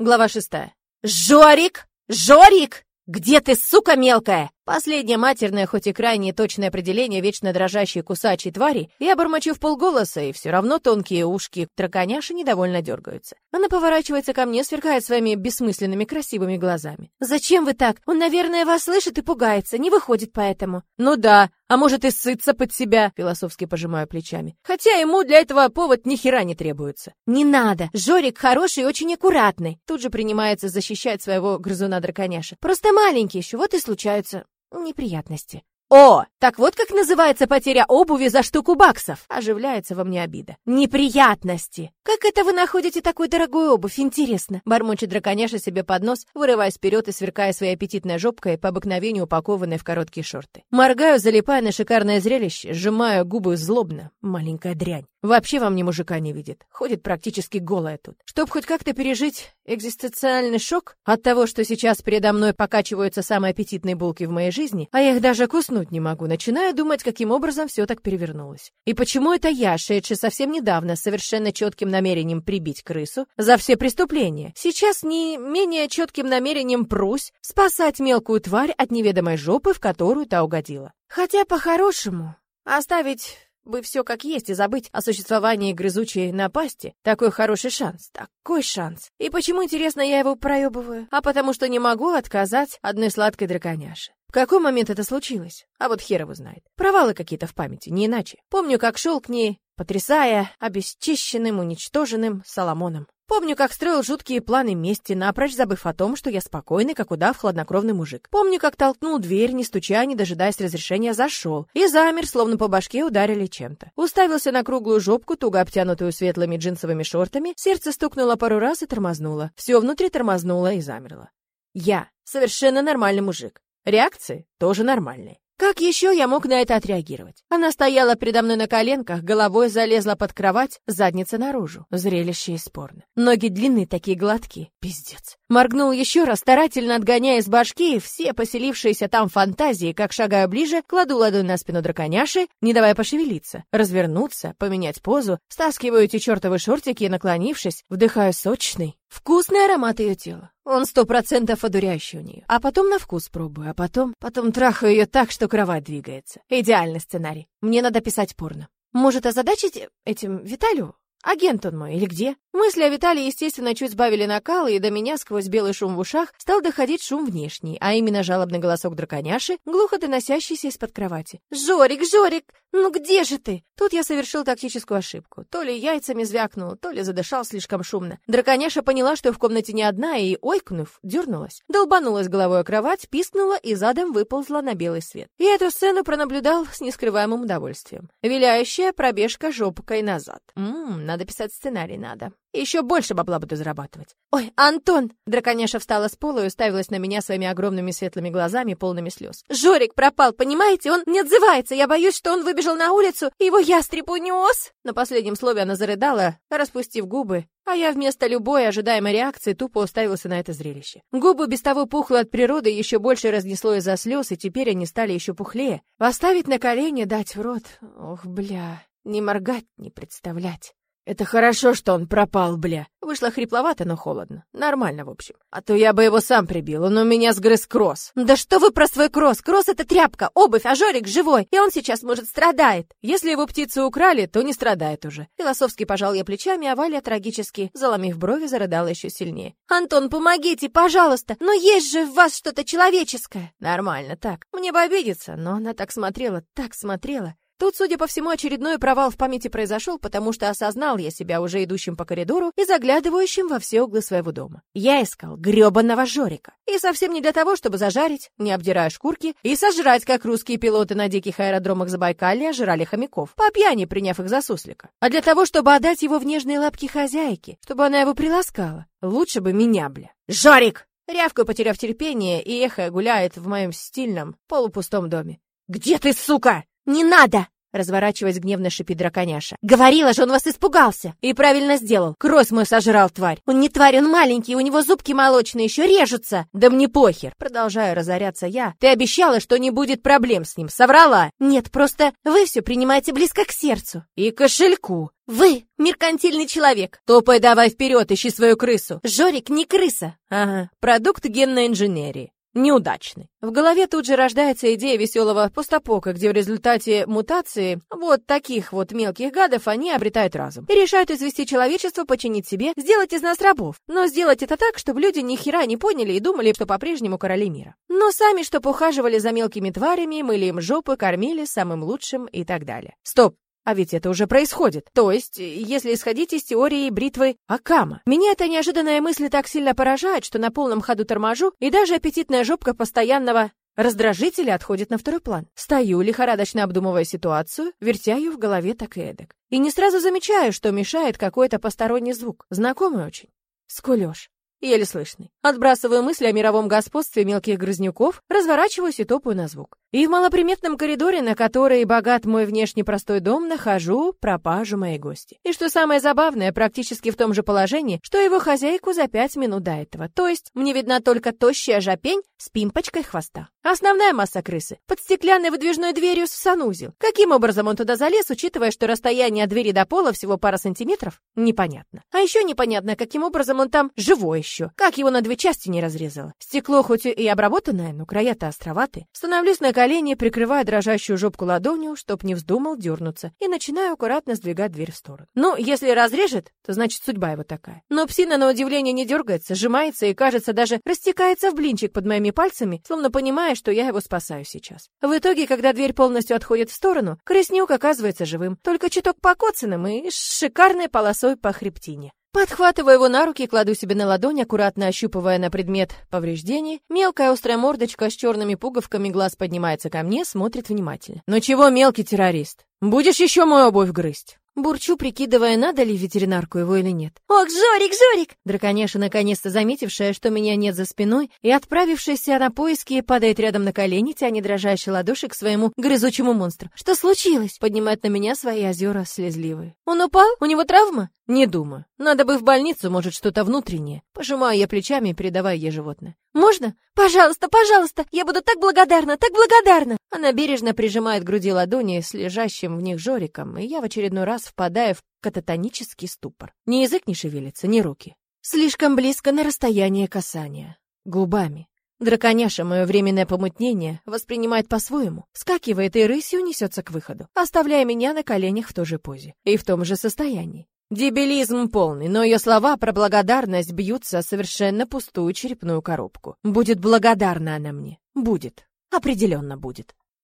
Глава шестая. «Жорик! Жорик! Где ты, сука мелкая?» Последнее матерное, хоть и крайне точное определение вечно дрожащей кусачей твари, я бормочу в полголоса, и все равно тонкие ушки драконяши недовольно дергаются. Она поворачивается ко мне, сверкает своими бессмысленными красивыми глазами. «Зачем вы так? Он, наверное, вас слышит и пугается, не выходит поэтому». «Ну да, а может и сыться под себя», — философски пожимаю плечами. «Хотя ему для этого повод ни хера не требуется». «Не надо, Жорик хороший и очень аккуратный», тут же принимается защищать своего грызуна-драконяша. «Просто маленький еще, вот и случаются неприятности. «О, так вот как называется потеря обуви за штуку баксов!» Оживляется во мне обида. «Неприятности! Как это вы находите такую дорогую обувь, интересно?» Бормочет драконяша себе под нос, вырываясь вперед и сверкая своей аппетитной жопкой, по обыкновению упакованной в короткие шорты. Моргаю, залипая на шикарное зрелище, сжимаю губы злобно. Маленькая дрянь. Вообще во мне мужика не видит. Ходит практически голая тут. Чтоб хоть как-то пережить экзистенциальный шок от того, что сейчас передо мной покачиваются самые аппетитные булки в моей жизни, а я их даже куснуть не могу, начинаю думать, каким образом все так перевернулось. И почему это я, шедший совсем недавно с совершенно четким намерением прибить крысу за все преступления, сейчас не менее четким намерением прусь спасать мелкую тварь от неведомой жопы, в которую та угодила. Хотя, по-хорошему, оставить бы все как есть и забыть о существовании грызучей напасти. Такой хороший шанс, такой шанс. И почему, интересно, я его проебываю? А потому что не могу отказать одной сладкой драконяше. В какой момент это случилось? А вот хер его знает. Провалы какие-то в памяти, не иначе. Помню, как шел к ней, потрясая обесчищенным, уничтоженным Соломоном. Помню, как строил жуткие планы мести, напрочь забыв о том, что я спокойный, как удав, хладнокровный мужик. Помню, как толкнул дверь, не стуча, не дожидаясь разрешения, зашел. И замер, словно по башке ударили чем-то. Уставился на круглую жопку, туго обтянутую светлыми джинсовыми шортами, сердце стукнуло пару раз и тормознуло. Все внутри тормознуло и замерло. Я совершенно нормальный мужик. Реакции тоже нормальные. Как еще я мог на это отреагировать? Она стояла передо мной на коленках, головой залезла под кровать, задница наружу. Зрелище испорно. Ноги длинные, такие гладкие. Пиздец. Моргнул еще раз, старательно отгоняя из башки все поселившиеся там фантазии, как шагая ближе, кладу ладонь на спину драконяши, не давая пошевелиться, развернуться, поменять позу, стаскиваю эти чертовы шортики и, наклонившись, вдыхаю сочный, Вкусный аромат ее тела. Он сто процентов одуряющий у нее. А потом на вкус пробую, а потом... Потом трахаю ее так, что кровать двигается. Идеальный сценарий. Мне надо писать порно. Может, озадачить этим Виталию? Агент он мой или где? Мысли о Виталии, естественно, чуть сбавили накал, и до меня сквозь белый шум в ушах стал доходить шум внешний, а именно жалобный голосок драконяши, глухо доносящийся из-под кровати. «Жорик, Жорик, ну где же ты?» Тут я совершил тактическую ошибку. То ли яйцами звякнул, то ли задышал слишком шумно. Драконяша поняла, что в комнате не одна, и, ойкнув, дернулась. Долбанулась головой о кровать, пискнула и задом выползла на белый свет. И эту сцену пронаблюдал с нескрываемым удовольствием. Виляющая пробежка жопкой назад. Ммм, надо писать сценарий, надо. Еще больше бабла буду зарабатывать. Ой, Антон! Драконяша встала с пола и уставилась на меня своими огромными светлыми глазами, полными слез. Жорик пропал, понимаете? Он не отзывается. Я боюсь, что он выбежал на улицу, и его ястреб унес. На последнем слове она зарыдала, распустив губы, а я вместо любой ожидаемой реакции тупо уставился на это зрелище. Губы без того пухло от природы, еще больше разнесло из-за слез, и теперь они стали еще пухлее. Поставить на колени, дать в рот. Ох, бля. Не моргать, не представлять. Это хорошо, что он пропал, бля. Вышло хрипловато, но холодно. Нормально, в общем. А то я бы его сам прибил, он у меня сгрыз кросс. Да что вы про свой кросс? Кросс — это тряпка, обувь, а Жорик живой, и он сейчас, может, страдает. Если его птицу украли, то не страдает уже. Философски пожал я плечами, а Валя трагически, заломив брови, зарыдала еще сильнее. «Антон, помогите, пожалуйста! Но есть же в вас что-то человеческое!» «Нормально, так. Мне бы обидеться, но она так смотрела, так смотрела. Тут, судя по всему, очередной провал в памяти произошел, потому что осознал я себя уже идущим по коридору и заглядывающим во все углы своего дома. Я искал грёбаного Жорика. И совсем не для того, чтобы зажарить, не обдирая шкурки, и сожрать, как русские пилоты на диких аэродромах Забайкалья жрали хомяков, по пьяни приняв их за суслика. А для того, чтобы отдать его в нежные лапки хозяйки, чтобы она его приласкала. Лучше бы меня, бля. «Жорик!» Рявкаю, потеряв терпение, и эхо гуляет в моем стильном, полупустом доме. «Где ты, сука?» «Не надо!» Разворачиваясь гневно шипит драконяша. «Говорила же, он вас испугался!» «И правильно сделал. Кровь мой сожрал, тварь!» «Он не тварь, он маленький, у него зубки молочные, еще режутся!» «Да мне похер!» Продолжаю разоряться я. «Ты обещала, что не будет проблем с ним. Соврала?» «Нет, просто вы все принимаете близко к сердцу». «И кошельку!» «Вы меркантильный человек! Топай давай вперед, ищи свою крысу! Жорик не крыса!» «Ага, продукт генной инженерии неудачный. В голове тут же рождается идея веселого постапока, где в результате мутации вот таких вот мелких гадов они обретают разум и решают извести человечество, починить себе, сделать из нас рабов. Но сделать это так, чтобы люди ни хера не поняли и думали, что по-прежнему короли мира. Но сами, чтобы ухаживали за мелкими тварями, мыли им жопы, кормили самым лучшим и так далее. Стоп, а ведь это уже происходит. То есть, если исходить из теории бритвы Акама. Меня эта неожиданная мысль так сильно поражает, что на полном ходу торможу, и даже аппетитная жопка постоянного раздражителя отходит на второй план. Стою, лихорадочно обдумывая ситуацию, вертя ее в голове так и эдак. И не сразу замечаю, что мешает какой-то посторонний звук. Знакомый очень. Скулёж еле слышный. Отбрасываю мысли о мировом господстве мелких грызнюков, разворачиваюсь и топаю на звук. И в малоприметном коридоре, на который богат мой внешне простой дом, нахожу пропажу моей гости. И что самое забавное, практически в том же положении, что его хозяйку за пять минут до этого. То есть мне видна только тощая жопень с пимпочкой хвоста. Основная масса крысы под стеклянной выдвижной дверью в санузел. Каким образом он туда залез, учитывая, что расстояние от двери до пола всего пара сантиметров? Непонятно. А еще непонятно, каким образом он там живой еще. Как его на две части не разрезало. Стекло хоть и обработанное, но края-то островатые. Становлюсь на колени, прикрывая дрожащую жопку ладонью, чтоб не вздумал дернуться, и начинаю аккуратно сдвигать дверь в сторону. Ну, если разрежет, то значит судьба его такая. Но псина, на удивление, не дергается, сжимается и, кажется, даже растекается в блинчик под моими пальцами, словно понимая, что я его спасаю сейчас. В итоге, когда дверь полностью отходит в сторону, крестнюк оказывается живым, только чуток покоцанным и шикарной полосой по хребтине. Подхватываю его на руки и кладу себе на ладонь, аккуратно ощупывая на предмет повреждений. Мелкая острая мордочка с черными пуговками глаз поднимается ко мне, смотрит внимательно. «Ну чего, мелкий террорист? Будешь еще мою обувь грызть?» Бурчу, прикидывая, надо ли ветеринарку его или нет. «Ох, Жорик, Жорик!» Драконяша, наконец-то заметившая, что меня нет за спиной, и отправившаяся на поиски, падает рядом на колени, тянет дрожащий ладоши к своему грызучему монстру. «Что случилось?» Поднимает на меня свои озера слезливые. «Он упал? У него травма?» «Не думаю. Надо бы в больницу, может, что-то внутреннее». Пожимаю я плечами, передавая ей животное. «Можно? Пожалуйста, пожалуйста! Я буду так благодарна, так благодарна!» Она бережно прижимает к груди ладони с лежащим в них Жориком, и я в очередной раз впадаю в кататонический ступор. Ни язык не шевелится, ни руки. Слишком близко на расстояние касания. Губами. Драконяша мое временное помутнение воспринимает по-своему, скакивает и рысью несется к выходу, оставляя меня на коленях в той же позе и в том же состоянии. Дебилизм полный, но ее слова про благодарность бьются о совершенно пустую черепную коробку. Будет благодарна она мне. Будет. Определенно будет.